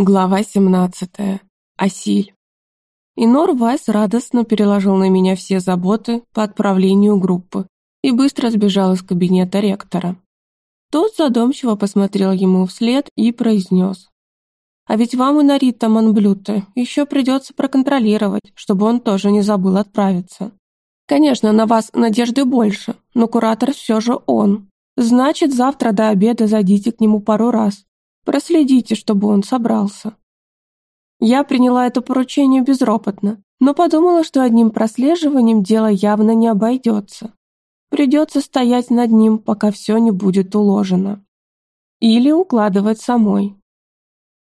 Глава 17. Асиль. Инор Вайс радостно переложил на меня все заботы по отправлению группы и быстро сбежал из кабинета ректора. Тот задумчиво посмотрел ему вслед и произнес. «А ведь вам и Нарита Монблюте еще придется проконтролировать, чтобы он тоже не забыл отправиться. Конечно, на вас надежды больше, но куратор все же он. Значит, завтра до обеда зайдите к нему пару раз, Проследите, чтобы он собрался. Я приняла это поручение безропотно, но подумала, что одним прослеживанием дело явно не обойдется. Придется стоять над ним, пока все не будет уложено. Или укладывать самой.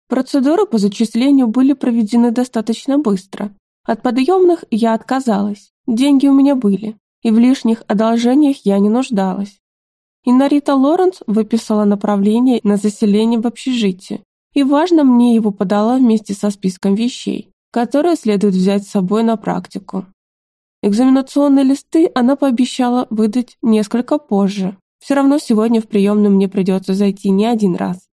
Процедуры по зачислению были проведены достаточно быстро. От подъемных я отказалась, деньги у меня были, и в лишних одолжениях я не нуждалась. Инарита Лоренс выписала направление на заселение в общежитие, и важно мне его подала вместе со списком вещей, которые следует взять с собой на практику. Экзаменационные листы она пообещала выдать несколько позже. Все равно сегодня в приемную мне придется зайти не один раз.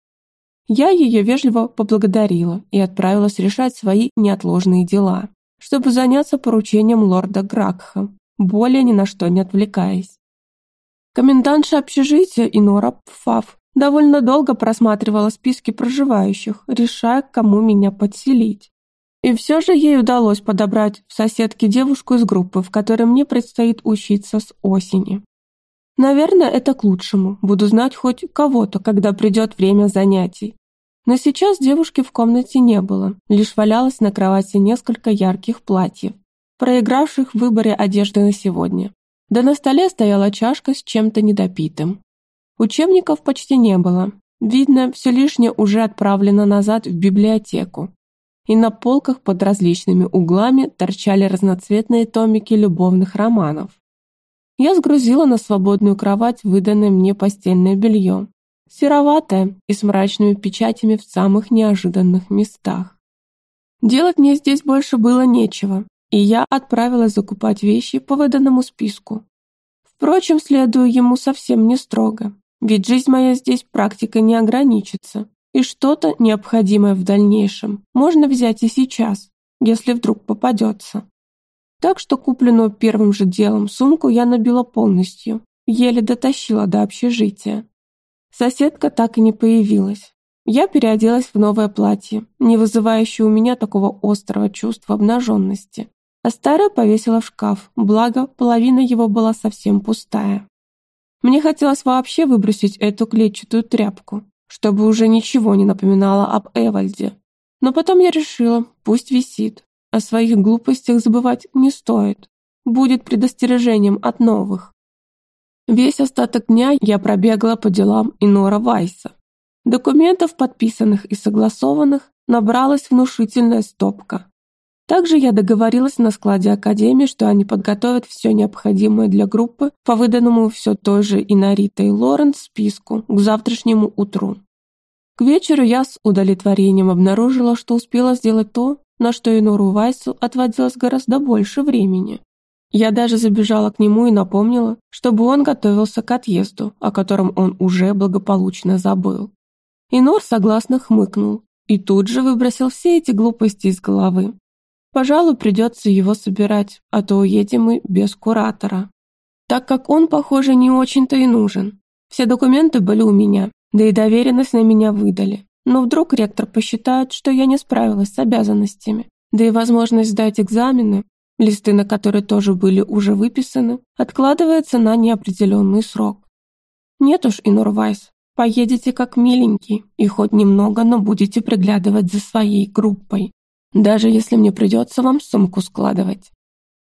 Я ее вежливо поблагодарила и отправилась решать свои неотложные дела, чтобы заняться поручением лорда Гракха, более ни на что не отвлекаясь. Комендантша общежития Инора Пфаф довольно долго просматривала списки проживающих, решая, к кому меня подселить. И все же ей удалось подобрать в соседке девушку из группы, в которой мне предстоит учиться с осени. Наверное, это к лучшему. Буду знать хоть кого-то, когда придет время занятий. Но сейчас девушки в комнате не было, лишь валялось на кровати несколько ярких платьев, проигравших в выборе одежды на сегодня. Да на столе стояла чашка с чем-то недопитым. Учебников почти не было. Видно, все лишнее уже отправлено назад в библиотеку. И на полках под различными углами торчали разноцветные томики любовных романов. Я сгрузила на свободную кровать выданное мне постельное белье. Сероватое и с мрачными печатями в самых неожиданных местах. Делать мне здесь больше было нечего, и я отправилась закупать вещи по выданному списку. Впрочем, следую ему совсем не строго, ведь жизнь моя здесь практикой не ограничится, и что-то необходимое в дальнейшем можно взять и сейчас, если вдруг попадется. Так что купленную первым же делом сумку я набила полностью, еле дотащила до общежития. Соседка так и не появилась. Я переоделась в новое платье, не вызывающее у меня такого острого чувства обнаженности, а старое повесила в шкаф, благо половина его была совсем пустая. Мне хотелось вообще выбросить эту клетчатую тряпку, чтобы уже ничего не напоминало об Эвальде. Но потом я решила, пусть висит. О своих глупостях забывать не стоит. Будет предостережением от новых. Весь остаток дня я пробегала по делам Инора Вайса. Документов, подписанных и согласованных, набралась внушительная стопка. Также я договорилась на складе Академии, что они подготовят все необходимое для группы по выданному все той же Инаритой Лоренс списку к завтрашнему утру. К вечеру я с удовлетворением обнаружила, что успела сделать то, на что Инору Вайсу отводилось гораздо больше времени. Я даже забежала к нему и напомнила, чтобы он готовился к отъезду, о котором он уже благополучно забыл. Инор согласно хмыкнул и тут же выбросил все эти глупости из головы. Пожалуй, придется его собирать, а то уедем мы без куратора. Так как он, похоже, не очень-то и нужен. Все документы были у меня, да и доверенность на меня выдали. Но вдруг ректор посчитает, что я не справилась с обязанностями. Да и возможность сдать экзамены, листы на которые тоже были уже выписаны, откладывается на неопределенный срок. Нет уж, Инор Вайс, поедете как миленький и хоть немного, но будете приглядывать за своей группой даже если мне придется вам сумку складывать.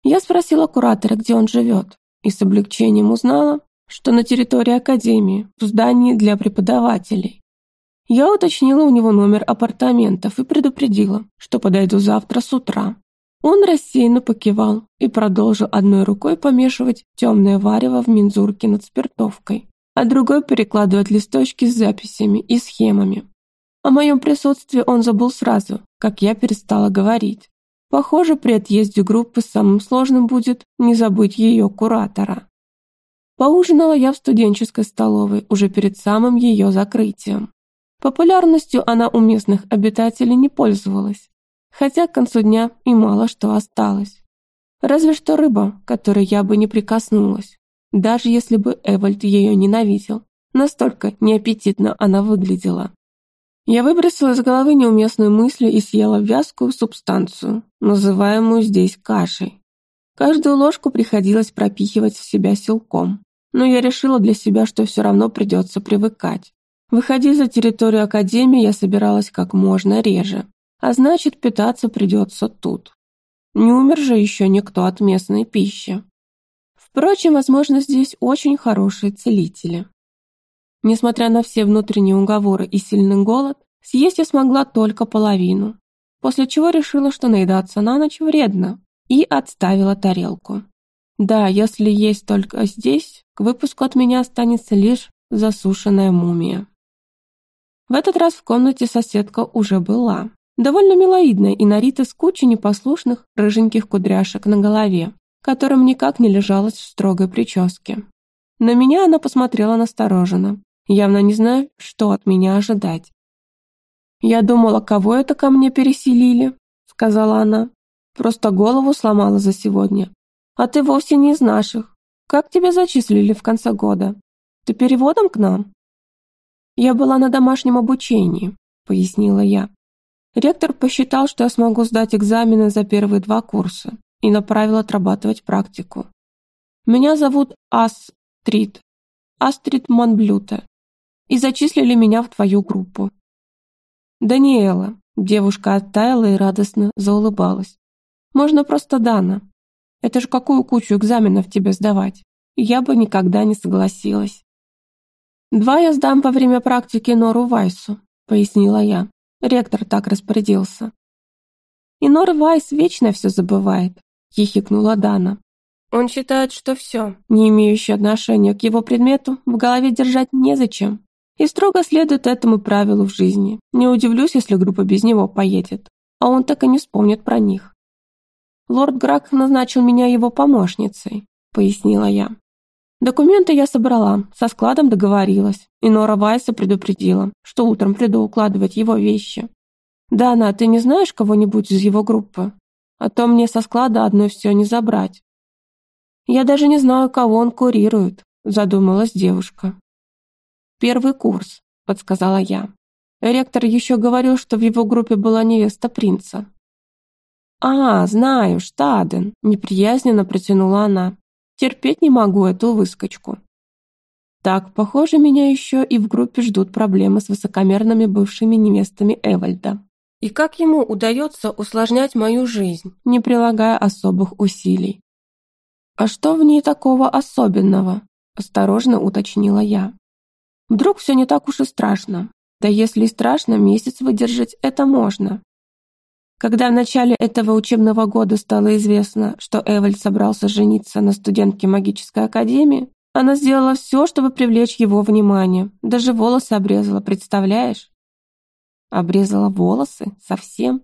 Я спросила куратора, где он живет, и с облегчением узнала, что на территории академии, в здании для преподавателей. Я уточнила у него номер апартаментов и предупредила, что подойду завтра с утра. Он рассеянно покивал и продолжил одной рукой помешивать темное варево в мензурке над спиртовкой, а другой перекладывать листочки с записями и схемами. О моем присутствии он забыл сразу, как я перестала говорить. Похоже, при отъезде группы самым сложным будет не забыть ее куратора. Поужинала я в студенческой столовой уже перед самым ее закрытием. Популярностью она у местных обитателей не пользовалась, хотя к концу дня и мало что осталось. Разве что рыба, которой я бы не прикоснулась, даже если бы Эвальд ее ненавидел. Настолько неаппетитно она выглядела. Я выбросила из головы неуместную мысль и съела вязкую субстанцию, называемую здесь кашей. Каждую ложку приходилось пропихивать в себя силком, но я решила для себя, что все равно придется привыкать. Выходить за территорию Академии я собиралась как можно реже, а значит, питаться придется тут. Не умер же еще никто от местной пищи. Впрочем, возможно, здесь очень хорошие целители. Несмотря на все внутренние уговоры и сильный голод, съесть я смогла только половину, после чего решила, что наедаться на ночь вредно, и отставила тарелку. Да, если есть только здесь, к выпуску от меня останется лишь засушенная мумия. В этот раз в комнате соседка уже была. Довольно милоидная и нарита с кучей непослушных рыженьких кудряшек на голове, которым никак не лежалось в строгой прическе. На меня она посмотрела настороженно, явно не зная, что от меня ожидать. «Я думала, кого это ко мне переселили?» — сказала она. «Просто голову сломала за сегодня. А ты вовсе не из наших. Как тебя зачислили в конце года? Ты переводом к нам?» «Я была на домашнем обучении», — пояснила я. Ректор посчитал, что я смогу сдать экзамены за первые два курса и направил отрабатывать практику. Меня зовут Астрид, Астрид Монблюте, и зачислили меня в твою группу. Даниэла, девушка оттаяла и радостно заулыбалась. Можно просто Дана. Это же какую кучу экзаменов тебе сдавать? Я бы никогда не согласилась. «Два я сдам во время практики Нору Вайсу», — пояснила я. Ректор так распорядился. «И Нор Вайс вечно все забывает», — хихикнула Дана. «Он считает, что все, не имеющее отношения к его предмету, в голове держать незачем, и строго следует этому правилу в жизни. Не удивлюсь, если группа без него поедет, а он так и не вспомнит про них». «Лорд Грак назначил меня его помощницей», — пояснила я. Документы я собрала, со складом договорилась, и Нора Вайса предупредила, что утром приду укладывать его вещи. «Дана, ты не знаешь кого-нибудь из его группы? А то мне со склада одной все не забрать». «Я даже не знаю, кого он курирует», — задумалась девушка. «Первый курс», — подсказала я. Ректор еще говорил, что в его группе была невеста принца. «А, знаю, Штаден», — неприязненно протянула она. Терпеть не могу эту выскочку. Так, похоже, меня еще и в группе ждут проблемы с высокомерными бывшими невестами Эвальда. И как ему удается усложнять мою жизнь, не прилагая особых усилий? «А что в ней такого особенного?» – осторожно уточнила я. «Вдруг все не так уж и страшно? Да если и страшно, месяц выдержать это можно. Когда в начале этого учебного года стало известно, что Эвальд собрался жениться на студентке магической академии, она сделала все, чтобы привлечь его внимание. Даже волосы обрезала, представляешь? Обрезала волосы? Совсем?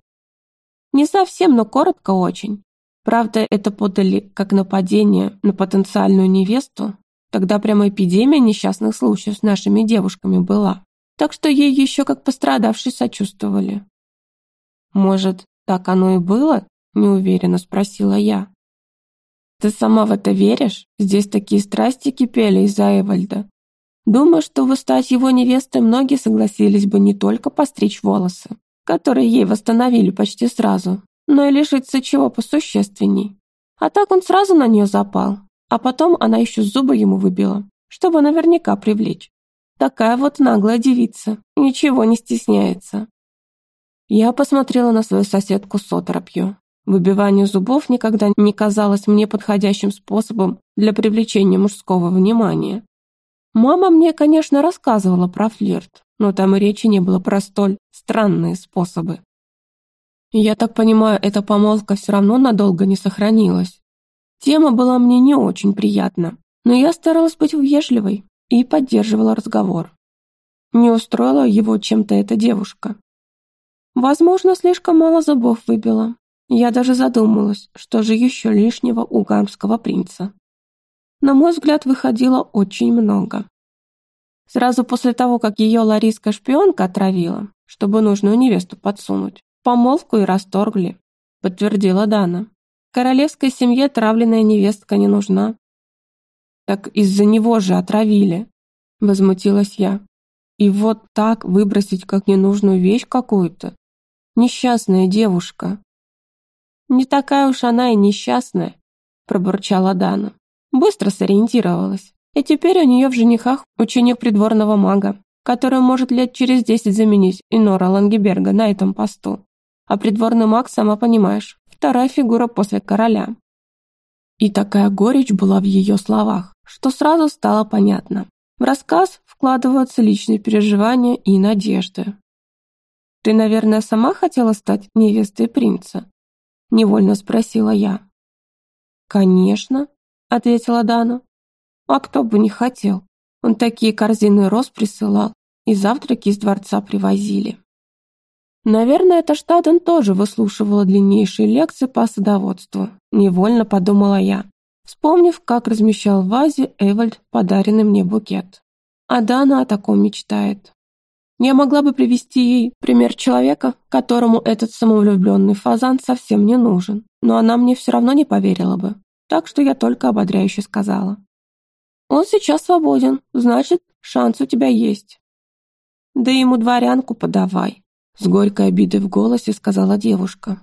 Не совсем, но коротко очень. Правда, это подали как нападение на потенциальную невесту. Тогда прямо эпидемия несчастных случаев с нашими девушками была. Так что ей еще как пострадавшей сочувствовали. «Может, так оно и было?» – неуверенно спросила я. «Ты сама в это веришь? Здесь такие страсти кипели из-за Эвальда. Думаю, чтобы стать его невестой, многие согласились бы не только постричь волосы, которые ей восстановили почти сразу, но и лишиться чего посущественней. А так он сразу на нее запал, а потом она еще зубы ему выбила, чтобы наверняка привлечь. Такая вот наглая девица, ничего не стесняется. Я посмотрела на свою соседку с оторопью. Выбивание зубов никогда не казалось мне подходящим способом для привлечения мужского внимания. Мама мне, конечно, рассказывала про флирт, но там и речи не было про столь странные способы. Я так понимаю, эта помолвка все равно надолго не сохранилась. Тема была мне не очень приятна, но я старалась быть вежливой и поддерживала разговор. Не устроила его чем-то эта девушка. Возможно, слишком мало зубов выбила. Я даже задумалась, что же еще лишнего у гамского принца. На мой взгляд, выходило очень много. Сразу после того, как ее лариска шпионка отравила, чтобы нужную невесту подсунуть, помолвку и расторгли, подтвердила Дана. Королевской семье травленная невестка не нужна. Так из-за него же отравили, возмутилась я. И вот так выбросить как ненужную вещь какую-то. Несчастная девушка. Не такая уж она и несчастная, пробурчала Дана. Быстро сориентировалась. И теперь у нее в женихах ученик придворного мага, который может лет через десять заменить Инора Лангеберга на этом посту. А придворный маг, сама понимаешь, вторая фигура после короля. И такая горечь была в ее словах, что сразу стало понятно. В рассказ вкладываются личные переживания и надежды. «Ты, наверное, сама хотела стать невестой принца?» – невольно спросила я. «Конечно», — ответила Дана. «А кто бы не хотел? Он такие корзины роз присылал, и завтраки из дворца привозили». Наверное, эта Штаден тоже выслушивала длиннейшие лекции по садоводству, невольно подумала я, вспомнив, как размещал в вазе Эвальд подаренный мне букет. А Дана о таком мечтает. Я могла бы привести ей пример человека, которому этот самовлюбленный фазан совсем не нужен, но она мне все равно не поверила бы, так что я только ободряюще сказала. «Он сейчас свободен, значит, шанс у тебя есть». «Да ему дворянку подавай», — с горькой обидой в голосе сказала девушка.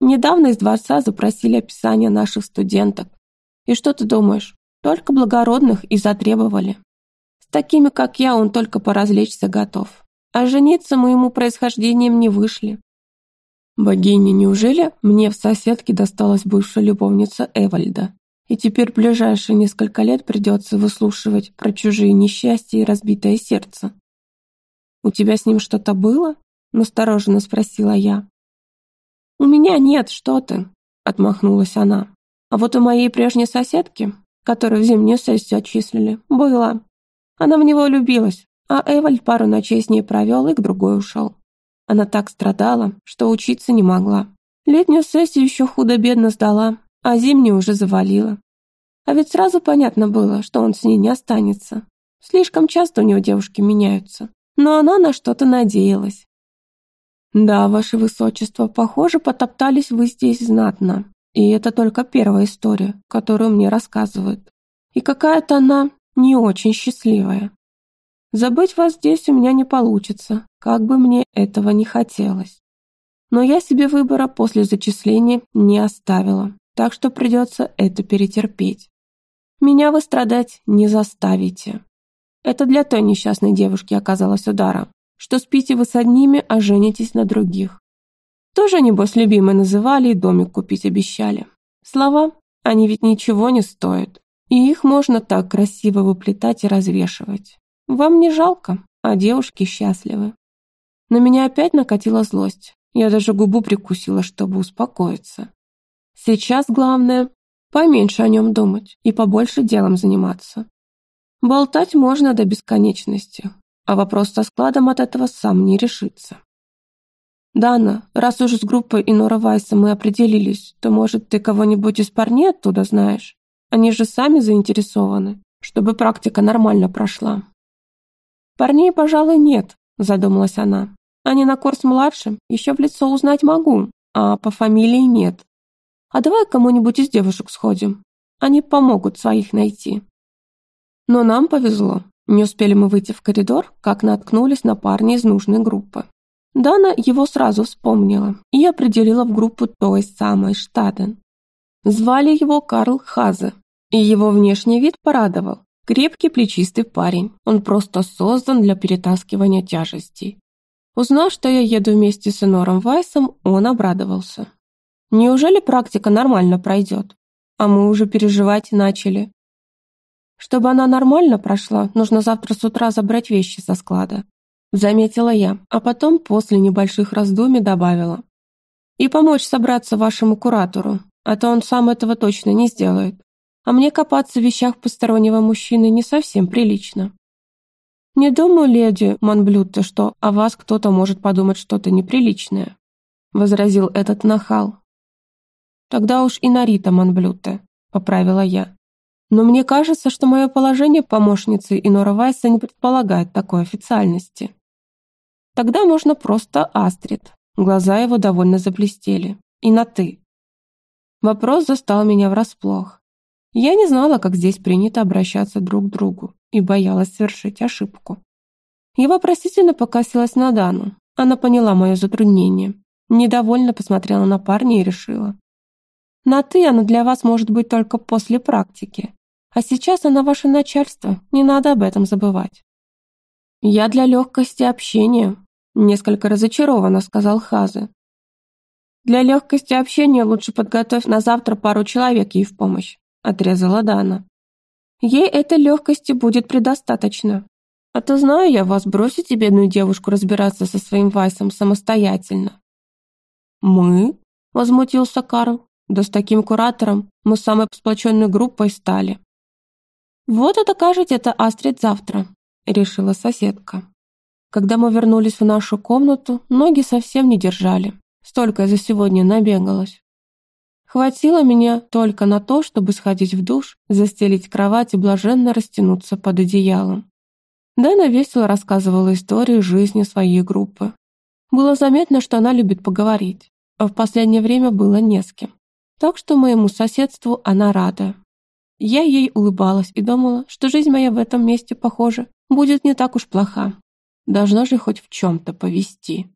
«Недавно из дворца запросили описание наших студенток. И что ты думаешь, только благородных и затребовали. С такими, как я, он только поразвлечься готов. А жениться мы ему происхождением не вышли. Богиня, неужели мне в соседке досталась бывшая любовница Эвальда? И теперь ближайшие несколько лет придется выслушивать про чужие несчастья и разбитое сердце. «У тебя с ним что-то было?» – настороженно спросила я. «У меня нет, что ты», – отмахнулась она. «А вот у моей прежней соседки, которую в зимнюю сессию отчислили, было. Она в него влюбилась, а Эвальд пару ночей с ней провел и к другой ушел. Она так страдала, что учиться не могла. Летнюю сессию еще худо-бедно сдала, а зимнюю уже завалила. А ведь сразу понятно было, что он с ней не останется. Слишком часто у него девушки меняются. Но она на что-то надеялась. «Да, ваше высочество, похоже, потоптались вы здесь знатно. И это только первая история, которую мне рассказывают. И какая-то она не очень счастливая. Забыть вас здесь у меня не получится, как бы мне этого не хотелось. Но я себе выбора после зачисления не оставила, так что придется это перетерпеть. Меня вы страдать не заставите. Это для той несчастной девушки оказалось ударом, что спите вы с одними, а женитесь на других. Тоже, небось, любимой называли и домик купить обещали. Слова, они ведь ничего не стоят, и их можно так красиво выплетать и развешивать. Вам не жалко, а девушки счастливы. На меня опять накатила злость. Я даже губу прикусила, чтобы успокоиться. Сейчас главное поменьше о нем думать и побольше делом заниматься. Болтать можно до бесконечности, а вопрос со складом от этого сам не решится. «Дана, раз уж с группой Инора Вайса мы определились, то, может, ты кого-нибудь из парней оттуда знаешь? Они же сами заинтересованы, чтобы практика нормально прошла». «Парней, пожалуй, нет», — задумалась она. «Они на курс младше, еще в лицо узнать могу, а по фамилии нет. А давай кому-нибудь из девушек сходим. Они помогут своих найти». Но нам повезло. Не успели мы выйти в коридор, как наткнулись на парня из нужной группы. Дана его сразу вспомнила и определила в группу той самой Штаден. Звали его Карл Хазе, и его внешний вид порадовал. Крепкий плечистый парень, он просто создан для перетаскивания тяжестей. Узнав, что я еду вместе с Энором Вайсом, он обрадовался. Неужели практика нормально пройдет? А мы уже переживать начали. Чтобы она нормально прошла, нужно завтра с утра забрать вещи со склада. Заметила я, а потом после небольших раздумий добавила. И помочь собраться вашему куратору, а то он сам этого точно не сделает а мне копаться в вещах постороннего мужчины не совсем прилично. Не думаю, леди Монблютте, что о вас кто-то может подумать что-то неприличное, возразил этот нахал. Тогда уж и Нарита Монблютте, поправила я. Но мне кажется, что мое положение помощницы Инора Вайса не предполагает такой официальности. Тогда можно просто Астрид. Глаза его довольно заблестели. И на «ты». Вопрос застал меня врасплох. Я не знала, как здесь принято обращаться друг к другу, и боялась совершить ошибку. Я вопросительно покосилась на Дану. Она поняла мое затруднение. Недовольно посмотрела на парня и решила. На «ты» она для вас может быть только после практики. А сейчас она ваше начальство, не надо об этом забывать. Я для легкости общения, несколько разочарованно сказал Хазе. Для легкости общения лучше подготовь на завтра пару человек ей в помощь отрезала Дана. Ей этой легкости будет предостаточно. А то знаю я вас, бросите бедную девушку разбираться со своим Вайсом самостоятельно. Мы? Возмутился Карл. Да с таким куратором мы самой сплоченной группой стали. Вот это кажете это Астрид завтра, решила соседка. Когда мы вернулись в нашу комнату, ноги совсем не держали. Столько за сегодня набегалась. Хватило меня только на то, чтобы сходить в душ, застелить кровать и блаженно растянуться под одеялом. Дэна весело рассказывала истории жизни своей группы. Было заметно, что она любит поговорить, а в последнее время было не с кем. Так что моему соседству она рада. Я ей улыбалась и думала, что жизнь моя в этом месте, похоже, будет не так уж плоха. Должно же хоть в чем-то повести.